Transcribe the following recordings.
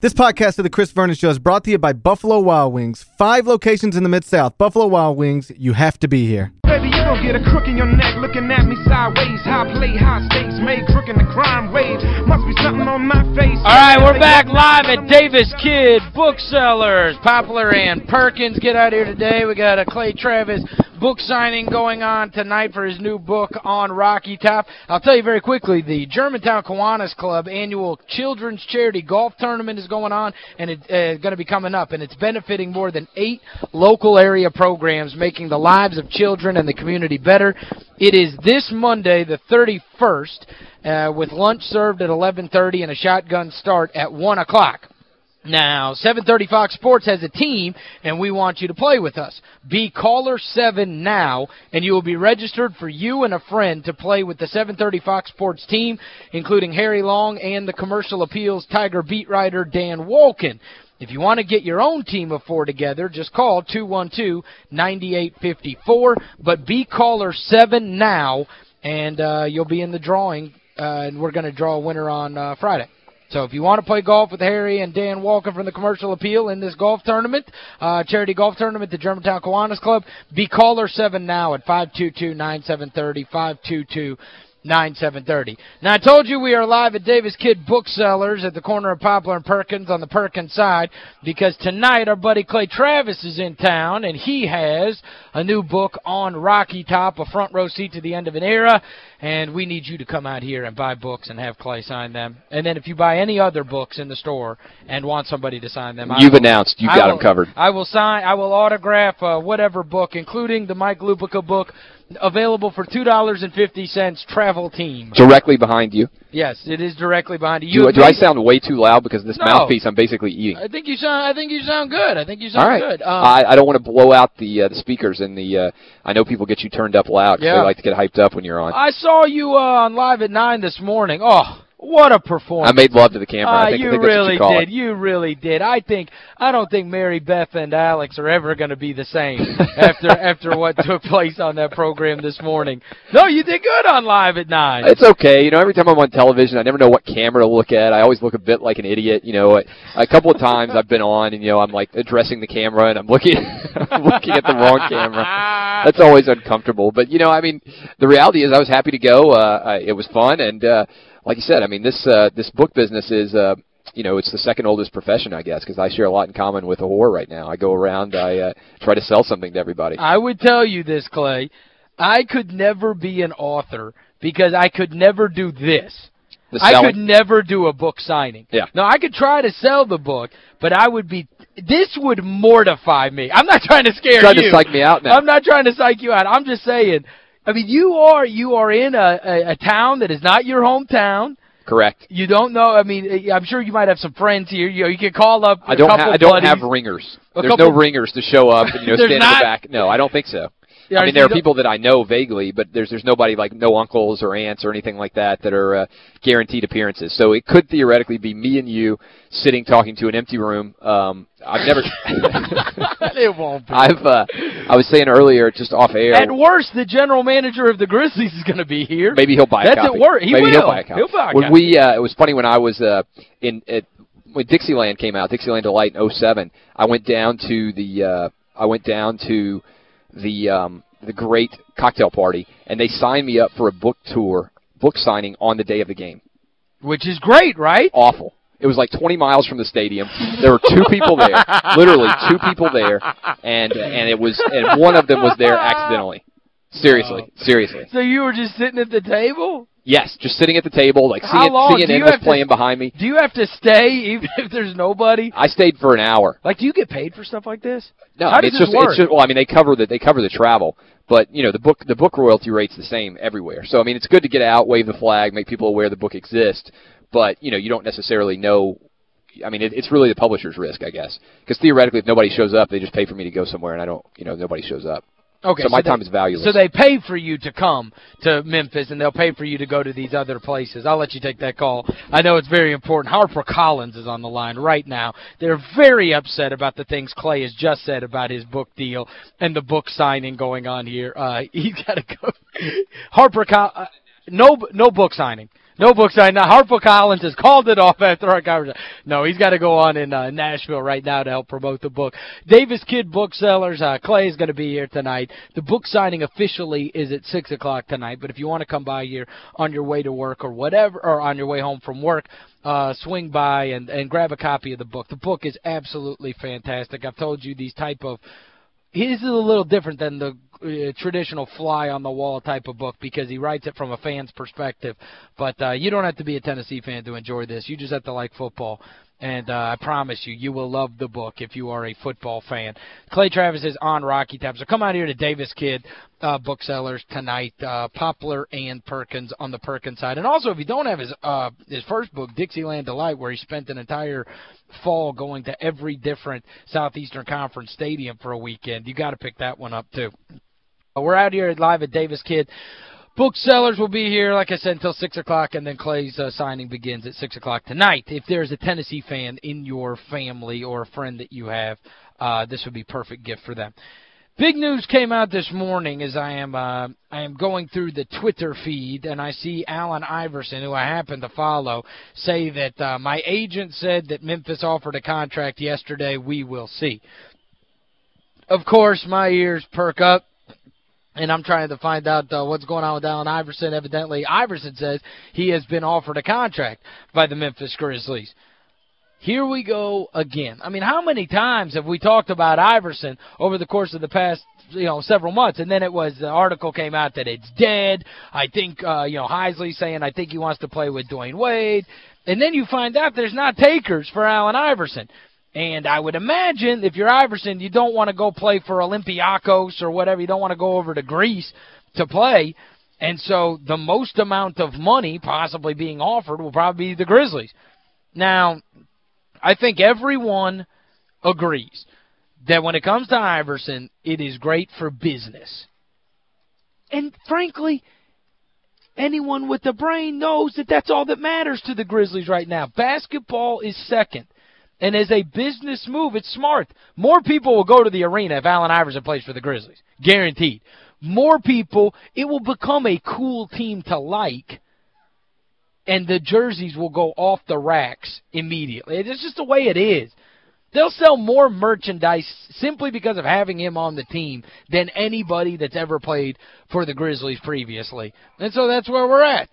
This podcast of the Chris Vernon Show is brought to you by Buffalo Wild Wings. Five locations in the Mid-South. Buffalo Wild Wings, you have to be here. Baby, you gon' get a crook in your neck looking at me sideways. High play, high stakes, made crook in the crime wave. Must be something on my face. All right, we're back live at Davis Kidd Booksellers. Poplar and Perkins get out here today. We got a Clay Travis book signing going on tonight for his new book on Rocky Top. I'll tell you very quickly, the Germantown Kiwanis Club annual children's charity golf tournament is going on and it's uh, going to be coming up, and it's benefiting more than eight local area programs, making the lives of children and the community better. It is this Monday, the 31st, uh, with lunch served at 11.30 and a shotgun start at 1 o'clock. Now, 730 Fox Sports has a team, and we want you to play with us. Be caller 7 now, and you will be registered for you and a friend to play with the 730 Fox Sports team, including Harry Long and the Commercial Appeals Tiger beat writer Dan Wolken. If you want to get your own team of four together, just call 212-9854, but be caller 7 now, and uh, you'll be in the drawing, uh, and we're going to draw a winner on uh, Friday. So if you want to play golf with Harry and Dan Wolken from the Commercial Appeal in this golf tournament, uh, charity golf tournament, the Germantown Kiwanis Club, be caller 7 now at 522-9730, 522 9730. Now, I told you we are live at Davis Kidd Booksellers at the corner of Poplar and Perkins on the Perkins side because tonight our buddy Clay Travis is in town and he has a new book on Rocky Top, a front row seat to the end of an era, and we need you to come out here and buy books and have Clay sign them. And then if you buy any other books in the store and want somebody to sign them, You've will, announced you've got will, them covered. I will sign I will autograph uh, whatever book including the Mike Lupica book available for $2.50 travel team. Directly behind you? Yes, it is directly behind you. Do, do I sound way too loud because this no. mouthpiece I'm basically eating? I think you sound I think you sound good. I think you sound All right. good. Um, I I don't want to blow out the uh, the speakers and the uh, I know people get you turned up loud yeah. they like to get hyped up when you're on. I saw you uh, on live at 9 this morning. Oh, what a performance. I made love to the camera. Uh, I think, you I think really you did. You really did. I think I don't think Mary Beth and Alex are ever going to be the same after after what took place on that program this morning. No, you did good on Live at 9. It's okay. You know, every time I'm on television, I never know what camera to look at. I always look a bit like an idiot. You know, a couple of times I've been on and, you know, I'm like addressing the camera and I'm looking, I'm looking at the wrong camera. That's always uncomfortable. But, you know, I mean, the reality is I was happy to go. Uh, it was fun and, uh, like you said, I mean, this uh, this book business is, uh, you know, it's the second oldest profession, I guess, because I share a lot in common with a whore right now. I go around, I uh, try to sell something to everybody. I would tell you this, Clay. I could never be an author because I could never do this. I could never do a book signing. Yeah. No, I could try to sell the book, but I would be this would mortify me. I'm not trying to scare trying you. trying to psych me out now. I'm not trying to psych you out. I'm just saying I mean, you are you are in a, a, a town that is not your hometown. Correct. You don't know. I mean, eh, I'm sure you might have some friends here. You know, you can call up I don't I don't have ringers. There's no ringers to show up and you know stand in the back. No, I don't think so. Yeah, I mean, there are people that I know vaguely, but there's there's nobody like no uncles or aunts or anything like that that are uh, guaranteed appearances. So it could theoretically be me and you sitting talking to an empty room. Um, I've never It won't be. I've uh, I was saying earlier just off air. At worst, the general manager of the Grizzlies is going to be here. Maybe he'll buy a That's copy. at worst. He Maybe will. he'll buy a copy. He'll buy a when copy. we uh, it was funny when I was uh in at when Dixieland came out, Dixieland Delight in 07, I went down to the uh I went down to the um the great cocktail party, and they signed me up for a book tour, book signing on the day of the game. Which is great, right? Awful. It was like 20 miles from the stadium. There were two people there, literally two people there, and and it was and one of them was there accidentally. Seriously, seriously. So you were just sitting at the table? Yes, just sitting at the table, like How long? CNN was playing to, behind me. Do you have to stay even if there's nobody? I stayed for an hour. Like, do you get paid for stuff like this? No, How I mean, it's just work? it's just well, I mean, they cover the they cover the travel, but you know, the book the book royalty rate's the same everywhere. So I mean, it's good to get out, wave the flag, make people aware the book exists, but you know, you don't necessarily know I mean, it, it's really the publisher's risk, I guess. Because theoretically, if nobody shows up, they just pay for me to go somewhere, and I don't, you know, nobody shows up. Okay, so my so time they, is valueless. So they pay for you to come to Memphis, and they'll pay for you to go to these other places. I'll let you take that call. I know it's very important. Harper Collins is on the line right now. They're very upset about the things Clay has just said about his book deal and the book signing going on here. Uh, he's got to go. Harper, uh, no, no book signing. No book sign. Now, Harpo Collins has called it off after our conversation. No, he's got to go on in uh, Nashville right now to help promote the book. Davis Kidd Booksellers, uh, Clay is going to be here tonight. The book signing officially is at 6 o'clock tonight, but if you want to come by here on your way to work or whatever, or on your way home from work, uh, swing by and, and grab a copy of the book. The book is absolutely fantastic. I've told you these type of his is a little different than the uh, traditional fly-on-the-wall type of book because he writes it from a fan's perspective. But uh, you don't have to be a Tennessee fan to enjoy this. You just have to like football. And uh, I promise you, you will love the book if you are a football fan. Clay Travis is on Rocky Top. So come out here to Davis Kidd uh, Booksellers tonight. Uh, Poplar and Perkins on the Perkins side. And also, if you don't have his uh, his first book, Dixieland Delight, where he spent an entire fall going to every different Southeastern Conference stadium for a weekend, you got to pick that one up, too. We're out here live at Davis Kidd. Booksellers will be here, like I said, until 6 o'clock, and then Clay's uh, signing begins at 6 o'clock tonight. If there's a Tennessee fan in your family or a friend that you have, uh, this would be perfect gift for them. Big news came out this morning as I am uh, I am going through the Twitter feed, and I see Allen Iverson, who I happen to follow, say that uh, my agent said that Memphis offered a contract yesterday. We will see. Of course, my ears perk up and I'm trying to find out uh, what's going on with Allen Iverson. Evidently, Iverson says he has been offered a contract by the Memphis Grizzlies. Here we go again. I mean, how many times have we talked about Iverson over the course of the past you know, several months, and then it was the article came out that it's dead. I think, uh, you know, Heisley saying, I think he wants to play with Dwyane Wade. And then you find out there's not takers for Allen Iverson. And I would imagine if you're Iverson, you don't want to go play for Olympiacos or whatever. You don't want to go over to Greece to play. And so the most amount of money possibly being offered will probably be the Grizzlies. Now, I think everyone agrees that when it comes to Iverson, it is great for business. And frankly, anyone with a brain knows that that's all that matters to the Grizzlies right now. Basketball is second. And as a business move, it's smart. More people will go to the arena if Allen Iverson plays for the Grizzlies. Guaranteed. More people, it will become a cool team to like, and the jerseys will go off the racks immediately. It's just the way it is. They'll sell more merchandise simply because of having him on the team than anybody that's ever played for the Grizzlies previously. And so that's where we're at.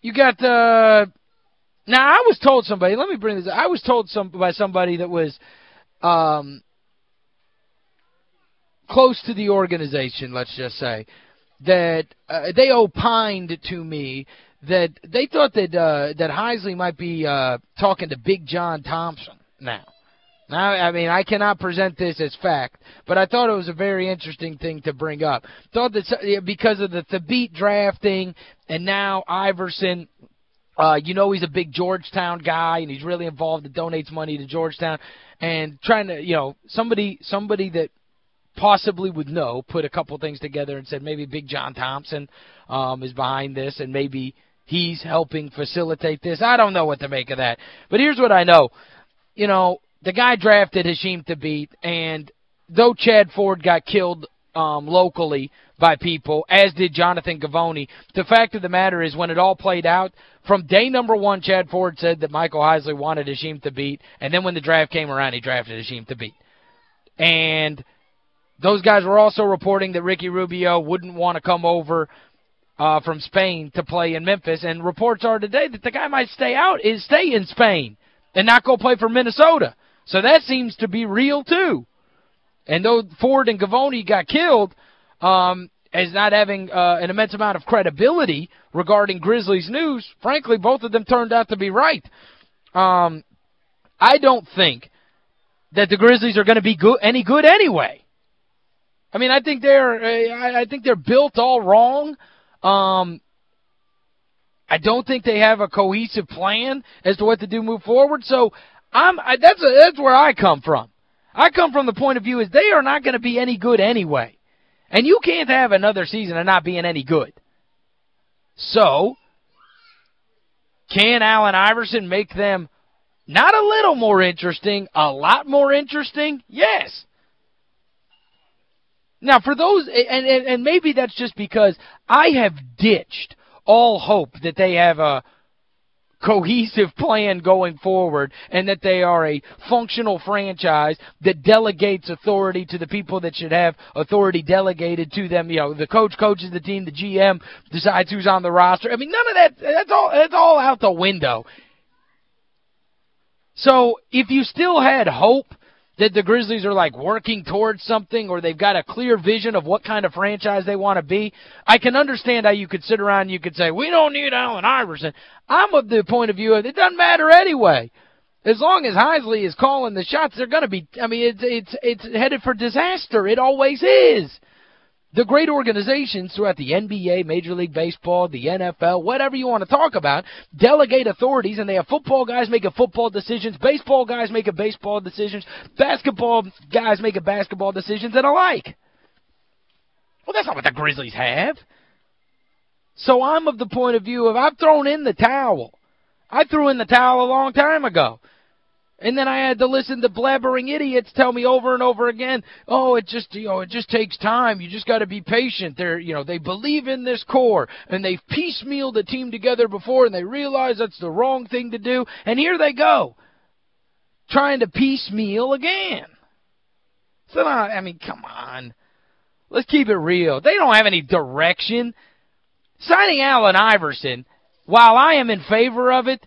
You got uh now, I was told somebody, let me bring this, up. I was told some by somebody that was um, close to the organization, let's just say, that uh, they opined to me that they thought that uh, that Heisley might be uh, talking to Big John Thompson now. Now, I mean, I cannot present this as fact, but I thought it was a very interesting thing to bring up. Thought that because of the Thabeet drafting and now Iverson uh, you know he's a big Georgetown guy, and he's really involved and donates money to Georgetown. And trying to, you know, somebody somebody that possibly would know put a couple things together and said maybe Big John Thompson um, is behind this, and maybe he's helping facilitate this. I don't know what to make of that. But here's what I know. You know, the guy drafted Hasheem Thabeet, and though Chad Ford got killed um, locally by people, as did Jonathan Givony, The fact of the matter is when it all played out, from day number one, Chad Ford said that Michael Heisley wanted Hasheem Thabeet, and then when the draft came around, he drafted Hasheem Thabeet. And those guys were also reporting that Ricky Rubio wouldn't want to come over uh, from Spain to play in Memphis, and reports are today that the guy might stay out, is stay in Spain, and not go play for Minnesota. So that seems to be real, too. And though Ford and Givony got killed, um, as not having uh, an immense amount of credibility regarding Grizzlies news, frankly, both of them turned out to be right. Um, I don't think that the Grizzlies are going to be good, any good anyway. I mean, I think they're I think they're built all wrong. Um, I don't think they have a cohesive plan as to what to do move forward. So I'm I, that's a, that's where I come from. I come from the point of view is they are not going to be any good anyway. And you can't have another season of not being any good. So, can Allen Iverson make them not a little more interesting, a lot more interesting? Yes. Now, for those, and, and, and maybe that's just because I have ditched all hope that they have a cohesive plan going forward and that they are a functional franchise that delegates authority to the people that should have authority delegated to them. You know, the coach coaches the team, the GM decides who's on the roster. I mean, none of that, that's all, that's all out the window. So, if you still had hope that the Grizzlies are like working towards something or they've got a clear vision of what kind of franchise they want to be, I can understand how you could sit around and you could say, we don't need Allen Iverson. I'm of the point of view of it doesn't matter anyway. As long as Heisley is calling the shots, they're going to be, I mean, it's, it's, it's headed for disaster. It always is. The great organizations throughout the NBA, Major League Baseball, the NFL, whatever you want to talk about, delegate authorities, and they have football guys making football decisions, baseball guys making baseball decisions, basketball guys making basketball decisions, and alike. Well, that's not what the Grizzlies have. So I'm of the point of view of I've thrown in the towel. I threw in the towel a long time ago. And then I had to listen to blabbering idiots tell me over and over again, oh, it just, you know, it just takes time. You just got to be patient. They're, you know, they believe in this core and they've piecemealed the team together before and they realize that's the wrong thing to do. And here they go, trying to piecemeal again. So, I mean, come on. Let's keep it real. They don't have any direction. Signing Allen Iverson, while I am in favor of it,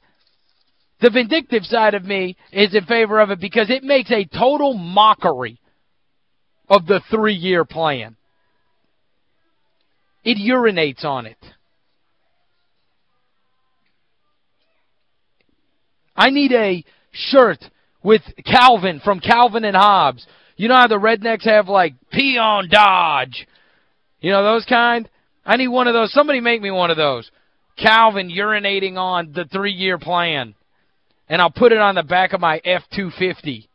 the vindictive side of me is in favor of it because it makes a total mockery of the three-year plan. It urinates on it. I need a shirt with Calvin from Calvin and Hobbes. You know how the rednecks have like peon dodge? You know those kind? I need one of those. Somebody make me one of those. Calvin urinating on the three-year plan and I'll put it on the back of my F-250.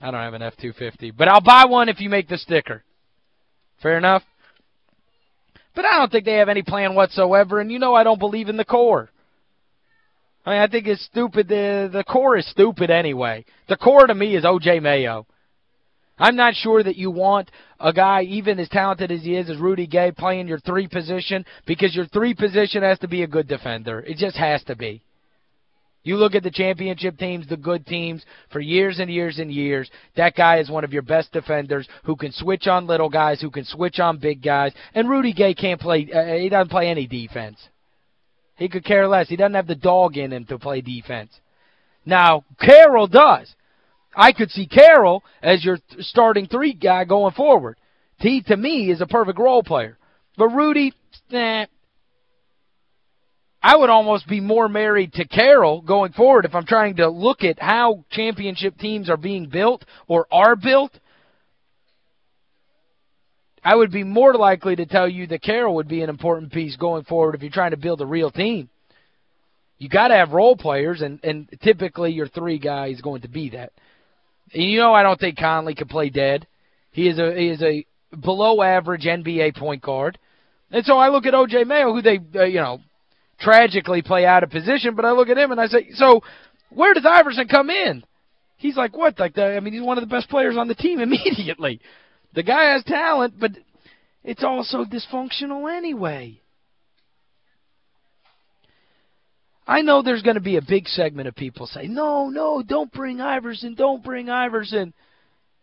I don't have an F-250, but I'll buy one if you make the sticker. Fair enough? But I don't think they have any plan whatsoever, and you know I don't believe in the core. I mean, I think it's stupid. The, the core is stupid anyway. The core to me is O.J. Mayo. I'm not sure that you want a guy, even as talented as he is, as Rudy Gay, playing your three position because your three position has to be a good defender. It just has to be. You look at the championship teams, the good teams, for years and years and years, that guy is one of your best defenders who can switch on little guys, who can switch on big guys. And Rudy Gay can't play, uh, he doesn't play any defense. He could care less. He doesn't have the dog in him to play defense. Now, Carroll does. I could see Carroll as your starting three guy going forward. He, to me, is a perfect role player. But Rudy, nah, I would almost be more married to Carroll going forward if I'm trying to look at how championship teams are being built or are built. I would be more likely to tell you that Carroll would be an important piece going forward if you're trying to build a real team. You got to have role players, and, and typically your three guy is going to be that. And you know I don't think Conley can play dead. He is a he is a below average NBA point guard. And so I look at O.J. Mayo, who they, uh, you know, tragically play out of position, but I look at him and I say, so where does Iverson come in? He's like, what? Like the, I mean, he's one of the best players on the team immediately. The guy has talent, but it's also dysfunctional anyway. I know there's going to be a big segment of people say, no, no, don't bring Iverson, don't bring Iverson.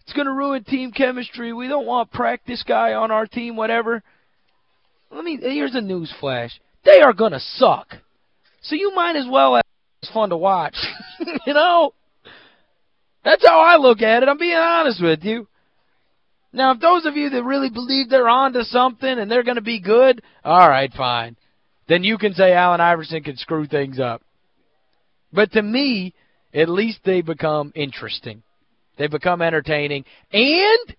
It's going to ruin team chemistry. We don't want practice guy on our team, whatever. Let me, here's a news flash they are going to suck. So you might as well have it's fun to watch. you know? That's how I look at it. I'm being honest with you. Now, if those of you that really believe they're on to something and they're going to be good, all right, fine. Then you can say Allen Iverson can screw things up. But to me, at least they become interesting. They become entertaining. And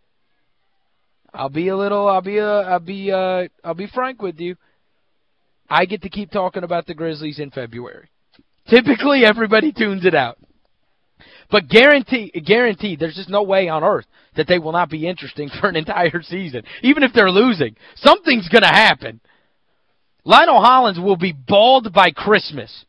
I'll be a little I'll be a, I'll be uh I'll be frank with you. I get to keep talking about the Grizzlies in February. Typically, everybody tunes it out. But guarantee, guaranteed, there's just no way on earth that they will not be interesting for an entire season. Even if they're losing. Something's going to happen. Lionel Hollins will be bald by Christmas.